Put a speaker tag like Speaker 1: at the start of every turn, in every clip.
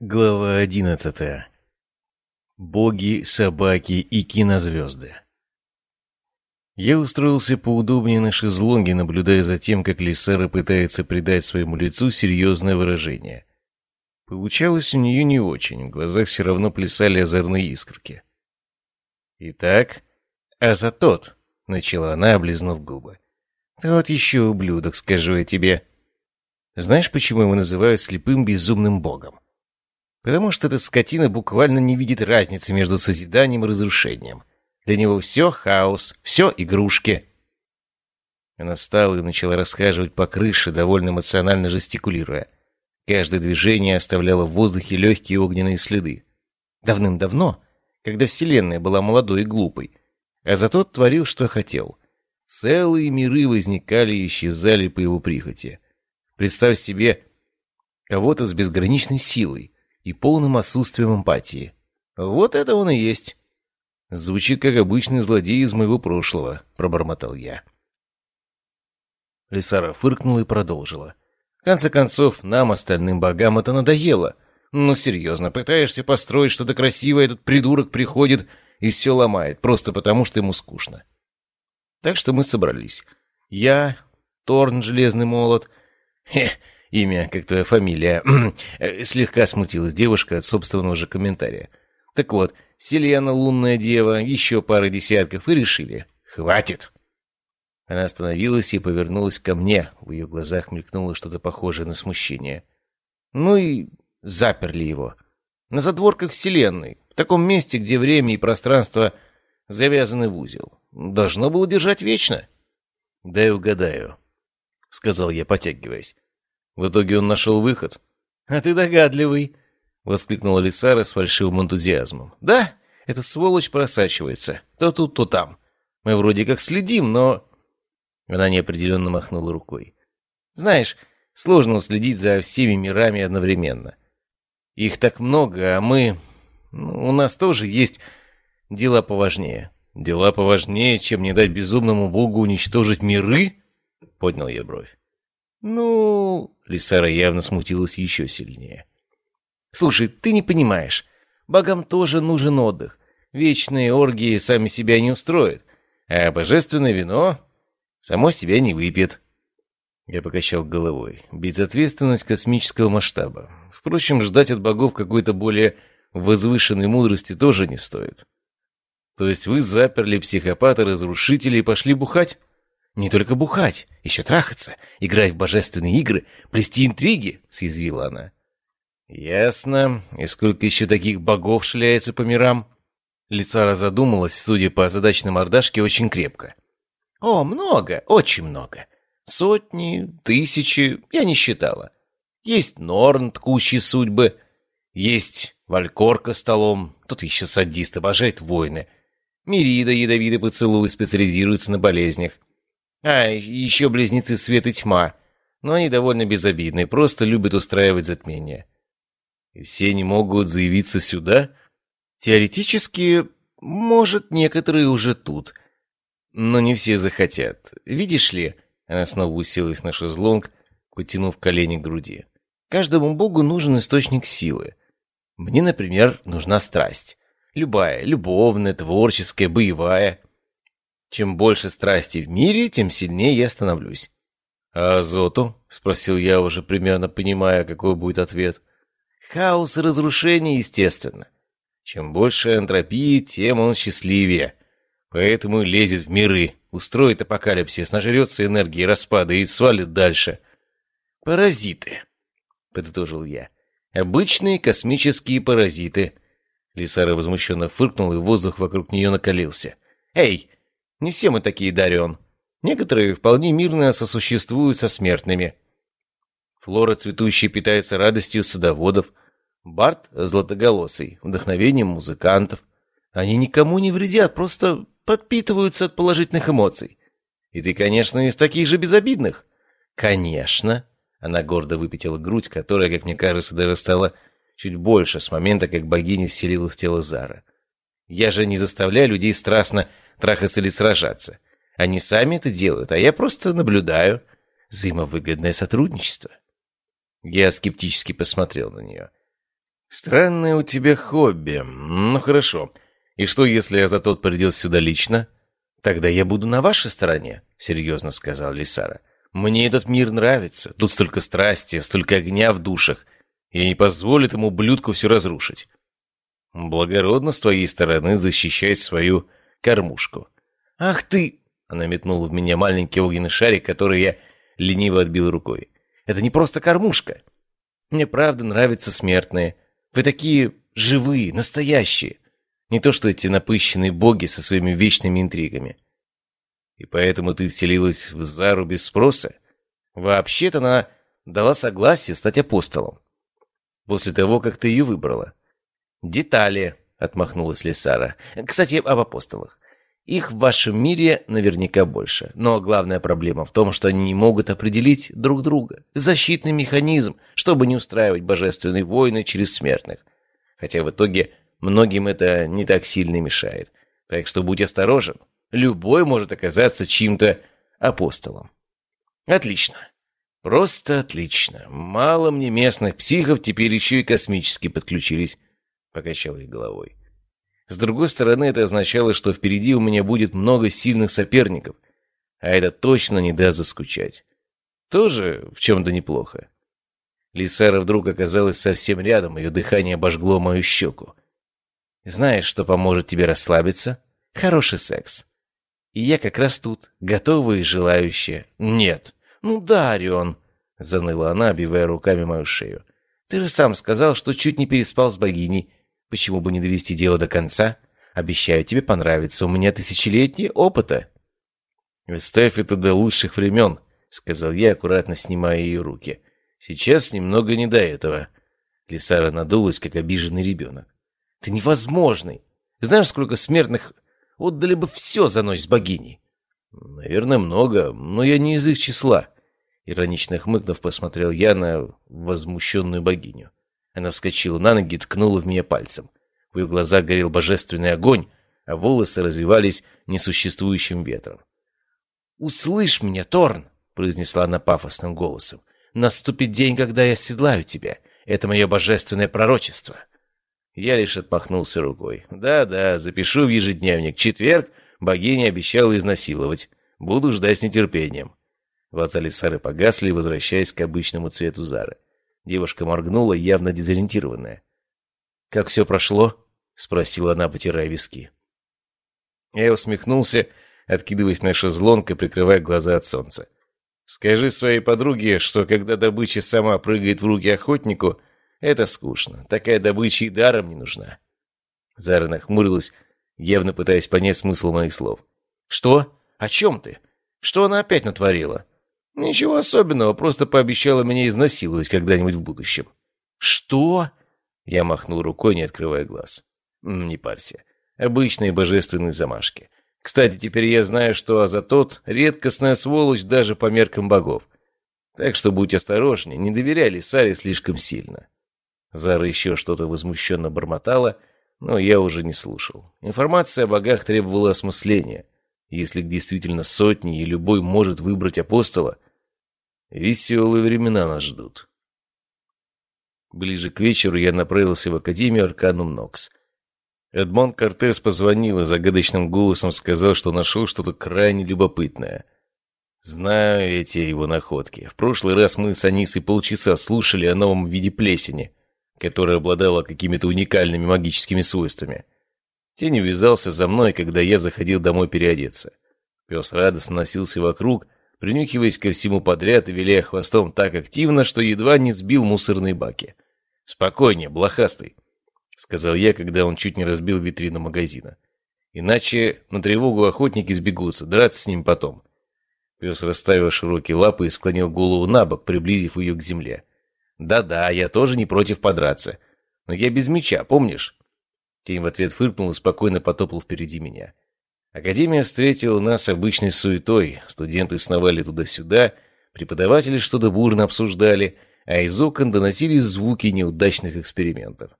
Speaker 1: Глава одиннадцатая. Боги, собаки и кинозвезды. Я устроился поудобнее на шезлонге, наблюдая за тем, как Лиссара пытается придать своему лицу серьезное выражение. Получалось у нее не очень, в глазах все равно плясали озорные искорки. «Итак, а за тот», — начала она, облизнув губы. «Тот еще ублюдок, скажу я тебе. Знаешь, почему его называют слепым безумным богом? Потому что эта скотина буквально не видит разницы между созиданием и разрушением. Для него все хаос, все игрушки». Она встала и начала расхаживать по крыше, довольно эмоционально жестикулируя. Каждое движение оставляло в воздухе легкие огненные следы. Давным-давно, когда Вселенная была молодой и глупой, а зато творил, что хотел. Целые миры возникали и исчезали по его прихоти. Представь себе кого-то с безграничной силой и полным отсутствием эмпатии. Вот это он и есть. Звучит как обычный злодей из моего прошлого, пробормотал я. Лисара фыркнула и продолжила. — конце концов, нам, остальным богам, это надоело. Ну, серьезно, пытаешься построить что-то красивое, этот придурок приходит и все ломает, просто потому что ему скучно. Так что мы собрались. Я, Торн Железный Молот... Имя, как твоя фамилия. Слегка смутилась девушка от собственного же комментария. Так вот, Селена, Лунная Дева, еще пара десятков, и решили. Хватит! Она остановилась и повернулась ко мне. В ее глазах мелькнуло что-то похожее на смущение. Ну и заперли его. На задворках Вселенной. В таком месте, где время и пространство завязаны в узел. Должно было держать вечно. «Дай угадаю», — сказал я, потягиваясь. В итоге он нашел выход. «А ты догадливый», — воскликнула Лисара с фальшивым энтузиазмом. «Да, эта сволочь просачивается. То тут, то там. Мы вроде как следим, но она неопределенно махнула рукой. «Знаешь, сложно уследить за всеми мирами одновременно. Их так много, а мы... Ну, у нас тоже есть дела поважнее». «Дела поважнее, чем не дать безумному богу уничтожить миры?» — поднял я бровь. «Ну...» — Лисара явно смутилась еще сильнее. «Слушай, ты не понимаешь. Богам тоже нужен отдых. Вечные оргии сами себя не устроят. А божественное вино Само себя не выпьет. Я покачал головой. Безответственность космического масштаба. Впрочем, ждать от богов какой-то более возвышенной мудрости тоже не стоит. То есть вы заперли психопата-разрушителя и пошли бухать? Не только бухать, еще трахаться, играть в божественные игры, плести интриги, съязвила она. Ясно. И сколько еще таких богов шляется по мирам? Лица задумалась, судя по задачной мордашке, очень крепко. О, много, очень много. Сотни, тысячи, я не считала. Есть Норн, ткущий судьбы. Есть Валькорка столом. Тут еще садист обожает войны. Мирида, ядовитый поцелуй, специализируется на болезнях. А, еще близнецы свет и тьма. Но они довольно безобидны, просто любят устраивать затмения. И все не могут заявиться сюда? Теоретически, может, некоторые уже тут — но не все захотят. Видишь ли, она снова уселась на шезлонг, потянув колени к груди. Каждому богу нужен источник силы. Мне, например, нужна страсть. Любая, любовная, творческая, боевая. Чем больше страсти в мире, тем сильнее я становлюсь. «А азоту?» — спросил я, уже примерно понимая, какой будет ответ. «Хаос и разрушение, естественно. Чем больше энтропии, тем он счастливее. Поэтому лезет в миры, устроит апокалипсис, нажрется энергии распада и свалит дальше. «Паразиты», — подытожил я. «Обычные космические паразиты». Лисара возмущенно фыркнул, и воздух вокруг нее накалился. «Эй, не все мы такие, Дарион. Некоторые вполне мирно сосуществуют со смертными. Флора цветущая питается радостью садоводов, Барт — златоголосый, вдохновением музыкантов. Они никому не вредят, просто подпитываются от положительных эмоций. И ты, конечно, из таких же безобидных. Конечно. Она гордо выпятила грудь, которая, как мне кажется, даже стала чуть больше с момента, как богиня вселилась в тело Зара. Я же не заставляю людей страстно трахаться или сражаться. Они сами это делают, а я просто наблюдаю. Взаимовыгодное сотрудничество. Я скептически посмотрел на нее. «Странное у тебя хобби. Ну, хорошо. И что, если Азатот придет сюда лично?» «Тогда я буду на вашей стороне», — серьезно сказал Лисара. «Мне этот мир нравится. Тут столько страсти, столько огня в душах. Я не позволю этому ублюдку все разрушить». «Благородно с твоей стороны защищать свою кормушку». «Ах ты!» — она метнула в меня маленький огненный шарик, который я лениво отбил рукой. «Это не просто кормушка. Мне правда нравятся смертные. Вы такие живые, настоящие. Не то что эти напыщенные боги со своими вечными интригами. И поэтому ты вселилась в Зару без спроса? Вообще-то она дала согласие стать апостолом. После того, как ты ее выбрала. Детали, отмахнулась Лисара. Кстати, об апостолах. Их в вашем мире наверняка больше. Но главная проблема в том, что они не могут определить друг друга. Защитный механизм, чтобы не устраивать божественные войны через смертных. Хотя в итоге Многим это не так сильно мешает. Так что будь осторожен. Любой может оказаться чьим-то апостолом. Отлично. Просто отлично. Мало мне местных психов, теперь еще и космически подключились. Покачал я головой. С другой стороны, это означало, что впереди у меня будет много сильных соперников. А это точно не даст заскучать. Тоже в чем-то неплохо. Лисара вдруг оказалась совсем рядом, ее дыхание обожгло мою щеку. Знаешь, что поможет тебе расслабиться? Хороший секс. И я как раз тут, готовая и желающая. Нет. Ну да, Орион, заныла она, обивая руками мою шею. Ты же сам сказал, что чуть не переспал с богиней. Почему бы не довести дело до конца? Обещаю, тебе понравится. У меня тысячелетние опыта. «Ставь это до лучших времен», — сказал я, аккуратно снимая ее руки. «Сейчас немного не до этого». Лисара надулась, как обиженный ребенок. Ты невозможный. Знаешь, сколько смертных отдали бы все за ночь с богиней? Наверное, много, но я не из их числа. Иронично хмыкнув, посмотрел я на возмущенную богиню. Она вскочила на ноги и ткнула в меня пальцем. В ее глазах горел божественный огонь, а волосы развивались несуществующим ветром. «Услышь меня, Торн!» — произнесла она пафосным голосом. «Наступит день, когда я седлаю тебя. Это мое божественное пророчество». Я лишь отмахнулся рукой. «Да-да, запишу в ежедневник. Четверг богиня обещала изнасиловать. Буду ждать с нетерпением». Глаза Лисары погасли, возвращаясь к обычному цвету Зары. Девушка моргнула, явно дезориентированная. «Как все прошло?» — спросила она, потирая виски. Я усмехнулся, откидываясь на шезлонг и прикрывая глаза от солнца. «Скажи своей подруге, что когда добыча сама прыгает в руки охотнику, это скучно. Такая добыча и даром не нужна. Зара нахмурилась, явно пытаясь понять смысл моих слов. «Что? О чем ты? Что она опять натворила?» «Ничего особенного, просто пообещала меня изнасиловать когда-нибудь в будущем». «Что?» Я махнул рукой, не открывая глаз. «Не парься. Обычные божественные замашки. Кстати, теперь я знаю, что Азатот — редкостная сволочь даже по меркам богов. Так что будь осторожнее, не доверяй Лисаре слишком сильно». Зара еще что-то возмущенно бормотала, но я уже не слушал. Информация о богах требовала осмысления. Если действительно сотни, и любой может выбрать апостола, веселые времена нас ждут. Ближе к вечеру я направился в Академию Арканум Нокс. Эдмон Кортес позвонил и загадочным голосом сказал, что нашел что-то крайне любопытное. Знаю эти его находки. В прошлый раз мы с Анисой полчаса слушали о новом виде плесени — которая обладала какими-то уникальными магическими свойствами. Тень увязался за мной, когда я заходил домой переодеться. Пес радостно носился вокруг, принюхиваясь ко всему подряд и виляя хвостом так активно, что едва не сбил мусорные баки. «Спокойнее, блохастый», — сказал я, когда он чуть не разбил витрину магазина. «Иначе на тревогу охотники сбегутся, драться с ним потом». Пес расставил широкие лапы и склонил голову на бок, приблизив ее к земле. «Да-да, я тоже не против подраться. Но я без меча, помнишь?» Тень в ответ фыркнул и спокойно потопал впереди меня. Академия встретила нас обычной суетой. Студенты сновали туда-сюда, преподаватели что-то бурно обсуждали, а из окон доносились звуки неудачных экспериментов.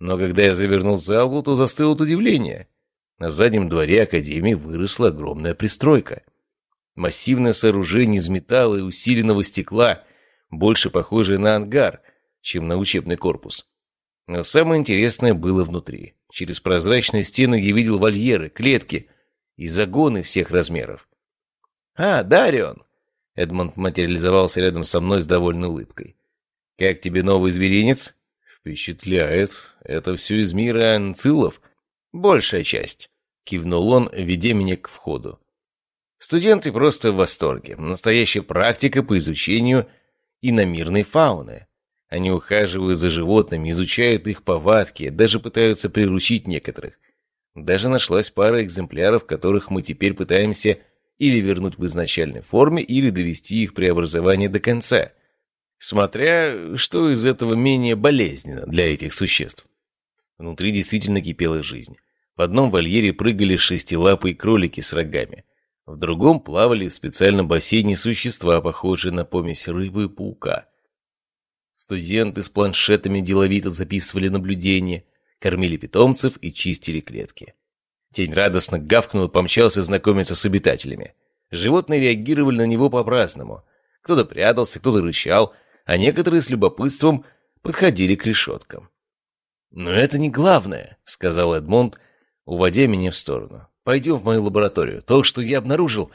Speaker 1: Но когда я завернул за угол, то застыл от удивления. На заднем дворе Академии выросла огромная пристройка. Массивное сооружение из металла и усиленного стекла, больше похожее на ангар, чем на учебный корпус. Но самое интересное было внутри. Через прозрачные стены я видел вольеры, клетки и загоны всех размеров. «А, Дарион!» Эдмонд материализовался рядом со мной с довольной улыбкой. «Как тебе новый зверинец?» «Впечатляет. Это все из мира анцилов?» «Большая часть», — кивнул он, ведя меня к входу. Студенты просто в восторге. Настоящая практика по изучению иномирной фауны. Они ухаживают за животными, изучают их повадки, даже пытаются приручить некоторых. Даже нашлась пара экземпляров, которых мы теперь пытаемся или вернуть в изначальной форме, или довести их преобразование до конца. Смотря, что из этого менее болезненно для этих существ. Внутри действительно кипела жизнь. В одном вольере прыгали шестилапые кролики с рогами. В другом плавали в специальном бассейне существа, похожие на помесь рыбы и паука. Студенты с планшетами деловито записывали наблюдения, кормили питомцев и чистили клетки. Тень радостно гавкнул и помчался знакомиться с обитателями. Животные реагировали на него по-праздному. Кто-то прятался, кто-то рычал, а некоторые с любопытством подходили к решеткам. «Но это не главное», — сказал Эдмонд, уводя меня в сторону. Пойдем в мою лабораторию. То, что я обнаружил,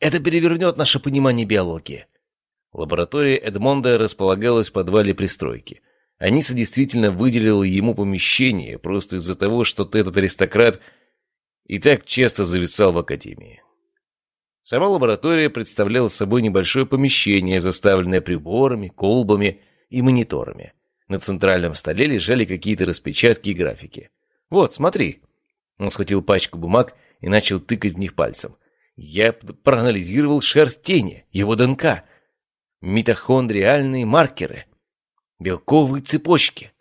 Speaker 1: это перевернет наше понимание биологии». Лаборатория Эдмонда располагалась в подвале пристройки. Аниса действительно выделила ему помещение, просто из-за того, что этот аристократ и так часто зависал в академии. Сама лаборатория представляла собой небольшое помещение, заставленное приборами, колбами и мониторами. На центральном столе лежали какие-то распечатки и графики. «Вот, смотри». Он схватил пачку бумаг и начал тыкать в них пальцем. Я проанализировал шерсть тени, его ДНК, митохондриальные маркеры, белковые цепочки.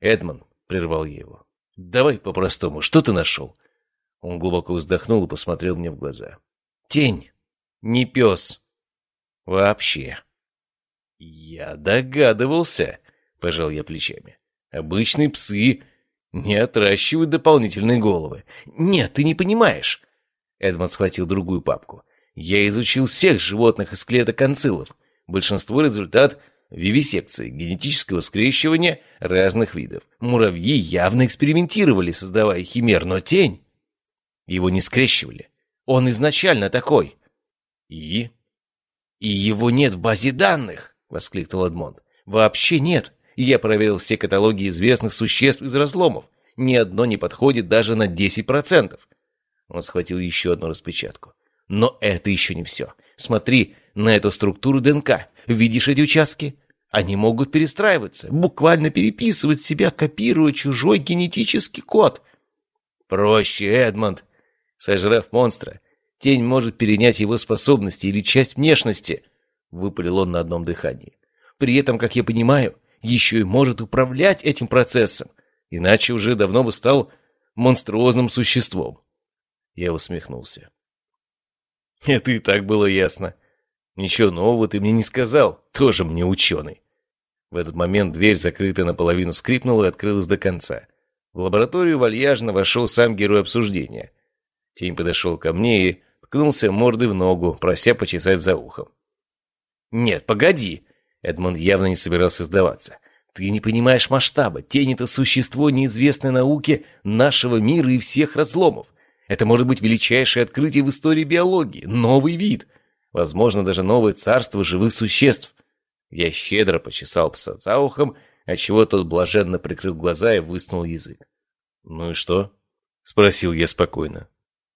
Speaker 1: Эдмон прервал я его. «Давай по-простому, что ты нашел?» Он глубоко вздохнул и посмотрел мне в глаза. «Тень, не пес. Вообще». «Я догадывался», — пожал я плечами. «Обычные псы не отращивают дополнительные головы. Нет, ты не понимаешь. Эдмонд схватил другую папку. Я изучил всех животных из клеток анцилов. Большинство результат вивисекции, генетического скрещивания разных видов. Муравьи явно экспериментировали, создавая химер, но тень... Его не скрещивали. Он изначально такой. И? И его нет в базе данных, воскликнул Эдмонд. Вообще нет. Я проверил все каталоги известных существ из разломов. Ни одно не подходит даже на 10%. Он схватил еще одну распечатку. Но это еще не все. Смотри на эту структуру ДНК. Видишь эти участки? Они могут перестраиваться, буквально переписывать себя, копируя чужой генетический код. Проще, Эдмонд. Сожрав монстра, тень может перенять его способности или часть внешности, выпалил он на одном дыхании. При этом, как я понимаю, еще и может управлять этим процессом, иначе уже давно бы стал монструозным существом. Я усмехнулся. Это и так было ясно. Ничего нового ты мне не сказал, тоже мне ученый. В этот момент дверь, закрытая наполовину, скрипнула и открылась до конца. В лабораторию вальяжно вошел сам герой обсуждения. Тень подошел ко мне и ткнулся мордой в ногу, прося почесать за ухом. «Нет, погоди!» Эдмонд явно не собирался сдаваться. «Ты не понимаешь масштаба. Тень — это существо неизвестной науке нашего мира и всех разломов. Это может быть величайшее открытие в истории биологии, новый вид, возможно, даже новое царство живых существ». Я щедро почесал пса за ухом, отчего тот блаженно прикрыл глаза и высунул язык. «Ну и что?» — спросил я спокойно.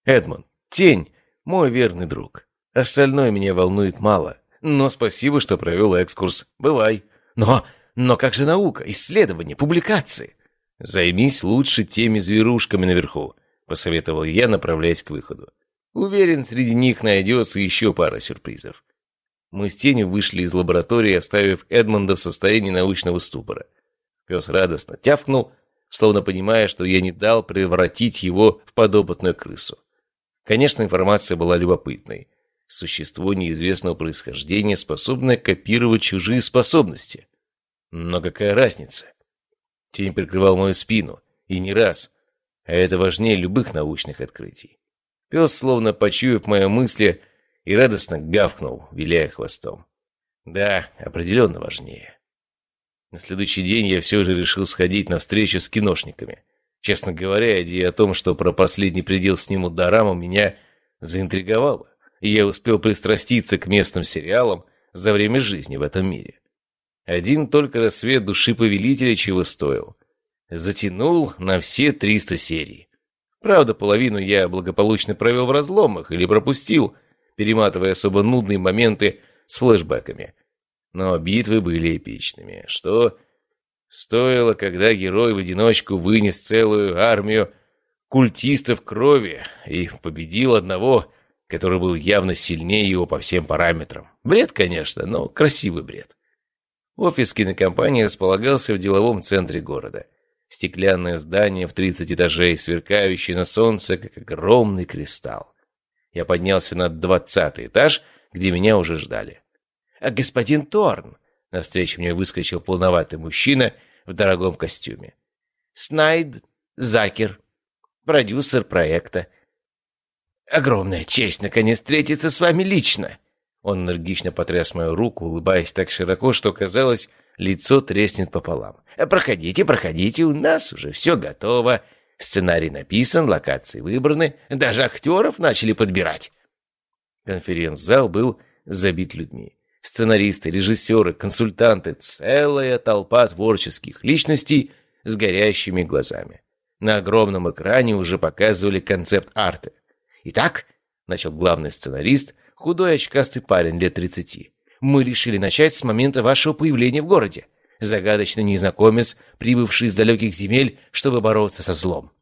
Speaker 1: «Эдмонд, тень — мой верный друг. Остальное меня волнует мало. Но спасибо, что провел экскурс. Бывай. Но, но как же наука, исследования, публикации? Займись лучше теми зверушками наверху, посоветовал я, направляясь к выходу. Уверен, среди них найдется еще пара сюрпризов. Мы с тенью вышли из лаборатории, оставив Эдмонда в состоянии научного ступора. Пес радостно тявкнул, словно понимая, что я не дал превратить его в подопытную крысу. Конечно, информация была любопытной существо неизвестного происхождения, способное копировать чужие способности. Но какая разница? Тень прикрывал мою спину, и не раз, а это важнее любых научных открытий. Пес, словно почуяв мои мысли, и радостно гавкнул, виляя хвостом. Да, определенно важнее. На следующий день я все же решил сходить на встречу с киношниками. Честно говоря, идея о том, что про последний предел снимут дораму, меня заинтриговала, и я успел пристраститься к местным сериалам за время жизни в этом мире. Один только рассвет души повелителя чего стоил. Затянул на все 300 серий. Правда, половину я благополучно провел в разломах или пропустил, перематывая особо нудные моменты с флешбэками. Но битвы были эпичными, что стоило, когда герой в одиночку вынес целую армию культистов крови и победил одного, который был явно сильнее его по всем параметрам. Бред, конечно, но красивый бред. Офис кинокомпании располагался в деловом центре города. Стеклянное здание в 30 этажей, сверкающее на солнце, как огромный кристалл. Я поднялся на двадцатый этаж, где меня уже ждали. «А господин Торн!» Навстречу мне выскочил полноватый мужчина в дорогом костюме. «Снайд Закер, продюсер проекта. Огромная честь, наконец, встретиться с вами лично!» Он энергично потряс мою руку, улыбаясь так широко, что казалось, лицо треснет пополам. «Проходите, проходите, у нас уже все готово. Сценарий написан, локации выбраны, даже актеров начали подбирать». Конференц-зал был забит людьми. Сценаристы, режиссеры, консультанты, целая толпа творческих личностей с горящими глазами. На огромном экране уже показывали концепт арты. «Итак», — начал главный сценарист, худой очкастый парень лет тридцати. «Мы решили начать с момента вашего появления в городе. Загадочный незнакомец, прибывший из далеких земель, чтобы бороться со злом».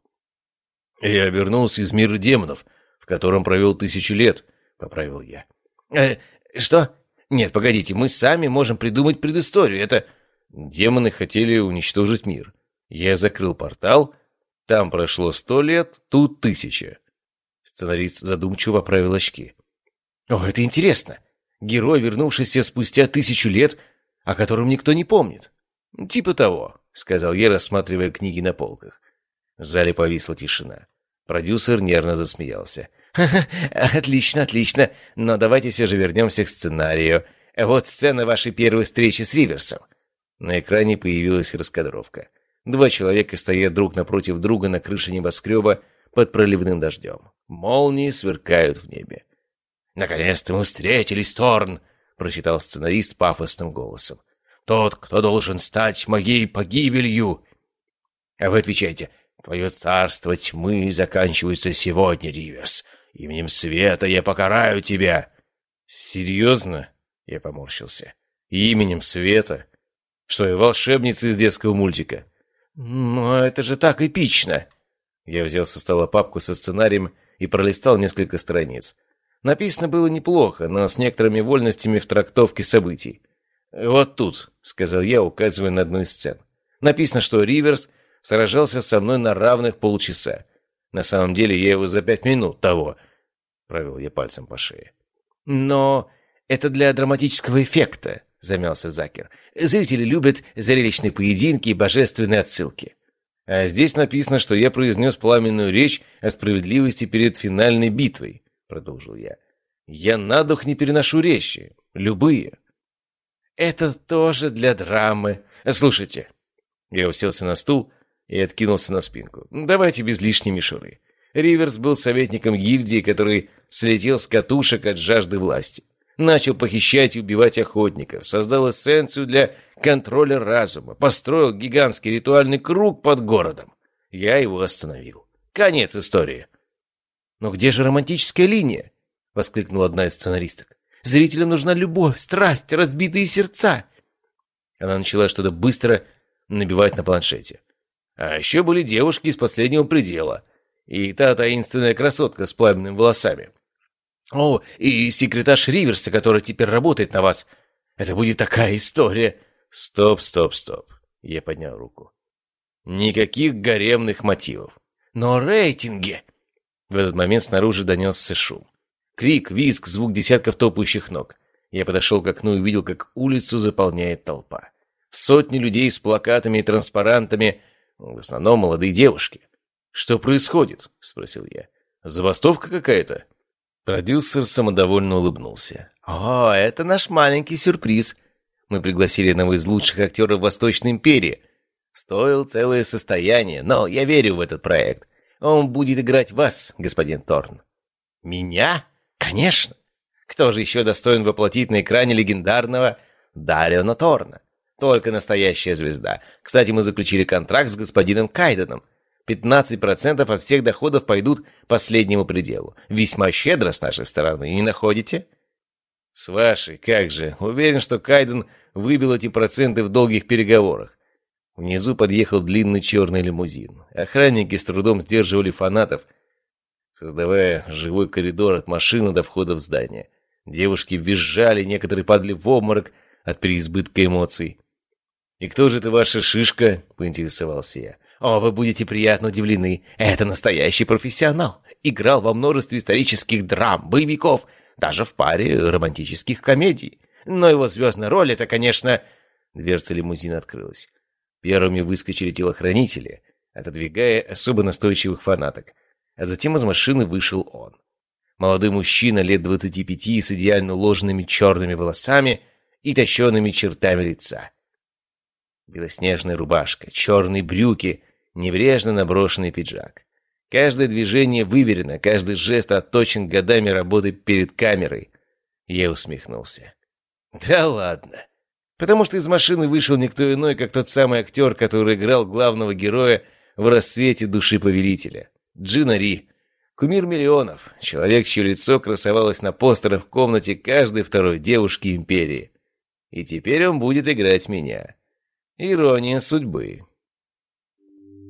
Speaker 1: «Я вернулся из мира демонов, в котором провел тысячу лет», — поправил я.
Speaker 2: «Э, что? Нет, погодите, мы сами можем придумать предысторию. Это...»
Speaker 1: Демоны хотели уничтожить мир. Я закрыл портал. Там прошло сто лет, тут тысяча. Сценарист задумчиво оправил очки.
Speaker 2: О, это интересно. Герой, вернувшийся спустя тысячу лет, о котором никто не помнит.
Speaker 1: Типа того, сказал я, рассматривая книги на полках. В зале повисла тишина. Продюсер нервно засмеялся.
Speaker 2: «Ха отлично, отлично. Но давайте все же вернемся к сценарию. Вот сцена вашей первой встречи с Риверсом».
Speaker 1: На экране появилась раскадровка. Два человека стоят друг напротив друга на крыше небоскреба под проливным дождем. Молнии сверкают в небе.
Speaker 2: «Наконец-то мы встретились, Торн!» — прочитал сценарист пафосным голосом. «Тот, кто должен стать моей погибелью!» А вы отвечаете, «Твое царство тьмы заканчивается сегодня, Риверс. Именем света я покараю тебя!»
Speaker 1: «Серьезно?» — я поморщился. «Именем света? Что, я волшебница из детского мультика?»
Speaker 2: «Но это же так эпично!»
Speaker 1: Я взял со стола папку со сценарием и пролистал несколько страниц. Написано было неплохо, но с некоторыми вольностями в трактовке событий. «Вот тут», — сказал я, указывая на одну из сцен. Написано, что Риверс сражался со мной на равных полчаса. На самом деле я его за пять минут того. Провел я пальцем по шее.
Speaker 2: «Но это для драматического эффекта», — замялся Закер. «Зрители любят зрелищные поединки и божественные отсылки».
Speaker 1: А здесь написано, что я произнес пламенную речь о справедливости перед финальной битвой продолжил я. «Я на дух не переношу речи. Любые».
Speaker 2: «Это тоже для драмы. Слушайте».
Speaker 1: Я уселся на стул и откинулся на спинку. «Давайте без лишней мишуры. Риверс был советником гильдии, который слетел с катушек от жажды власти. Начал похищать и убивать охотников, создал эссенцию для контроля разума, построил гигантский ритуальный круг под городом. Я его остановил. Конец истории.
Speaker 2: «Но где же романтическая линия?» — воскликнула одна из сценаристок. «Зрителям нужна любовь, страсть, разбитые сердца!»
Speaker 1: Она начала что-то быстро набивать на планшете. А еще были девушки из последнего предела. И та таинственная красотка с пламенными волосами.
Speaker 2: «О, и секретарь Риверса, который теперь работает на вас. Это будет такая история!»
Speaker 1: «Стоп, стоп, стоп!» Я поднял руку. «Никаких гаремных мотивов».
Speaker 2: «Но рейтинги!»
Speaker 1: В этот момент снаружи донесся шум. Крик, визг, звук десятков топающих ног. Я подошел к окну и увидел, как улицу заполняет толпа. Сотни людей с плакатами и транспарантами, в основном молодые девушки. «Что происходит?» — спросил я. «Забастовка какая-то?» Продюсер самодовольно улыбнулся. «О, это наш маленький сюрприз. Мы пригласили одного из лучших актеров Восточной империи. Стоил целое состояние, но я верю в этот проект. Он будет играть вас, господин Торн». «Меня? Конечно! Кто же еще достоин воплотить на экране легендарного Дариона Торна? Только настоящая звезда. Кстати, мы заключили контракт с господином Кайденом. 15% от всех доходов пойдут последнему пределу. Весьма щедро с нашей стороны, не находите? С вашей, как же. Уверен, что Кайден выбил эти проценты в долгих переговорах. Внизу подъехал длинный черный лимузин. Охранники с трудом сдерживали фанатов, создавая живой коридор от машины до входа в здание. Девушки визжали, некоторые падали в обморок от переизбытка эмоций. «И кто же это ваша шишка?» — поинтересовался я. «О, вы будете приятно удивлены. Это настоящий профессионал. Играл во множестве исторических драм, боевиков, даже в паре романтических комедий. Но его звездная роль — это, конечно...» Дверца лимузина открылась. Первыми выскочили телохранители, отодвигая особо настойчивых фанаток. А затем из машины вышел он. Молодой мужчина лет двадцати пяти с идеально уложенными черными волосами и тощенными чертами лица. Белоснежная рубашка, черные брюки, небрежно наброшенный пиджак. Каждое движение выверено, каждый жест отточен годами работы перед камерой. Я усмехнулся. Да ладно. Потому что из машины вышел никто иной, как тот самый актер, который играл главного героя в «Рассвете души повелителя». Джина Ри. Кумир миллионов. Человек, чье лицо красовалось на постерах в комнате каждой второй девушки Империи. И теперь он будет играть меня. Ирония судьбы.